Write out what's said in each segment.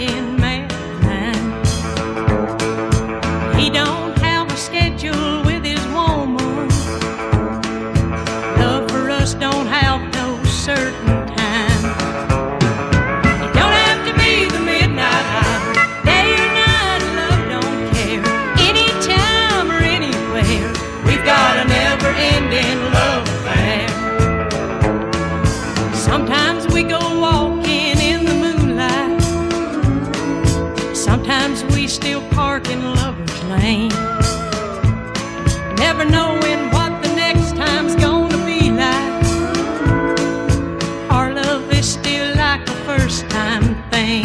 in in lover's lane. Never knowing what the next time's gonna be like. Our love is still like a first time thing.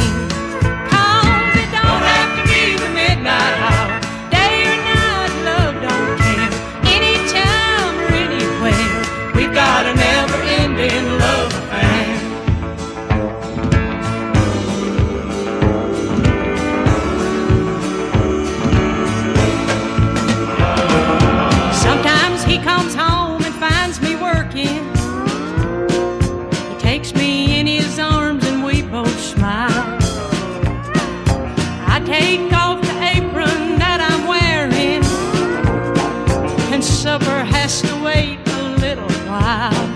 It don't have to be the midnight hour. Day or night, love don't care. Anytime or anywhere, we've got a never ending take off the apron that I'm wearing, and supper has to wait a little while.